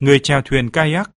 người chèo thuyền kayak.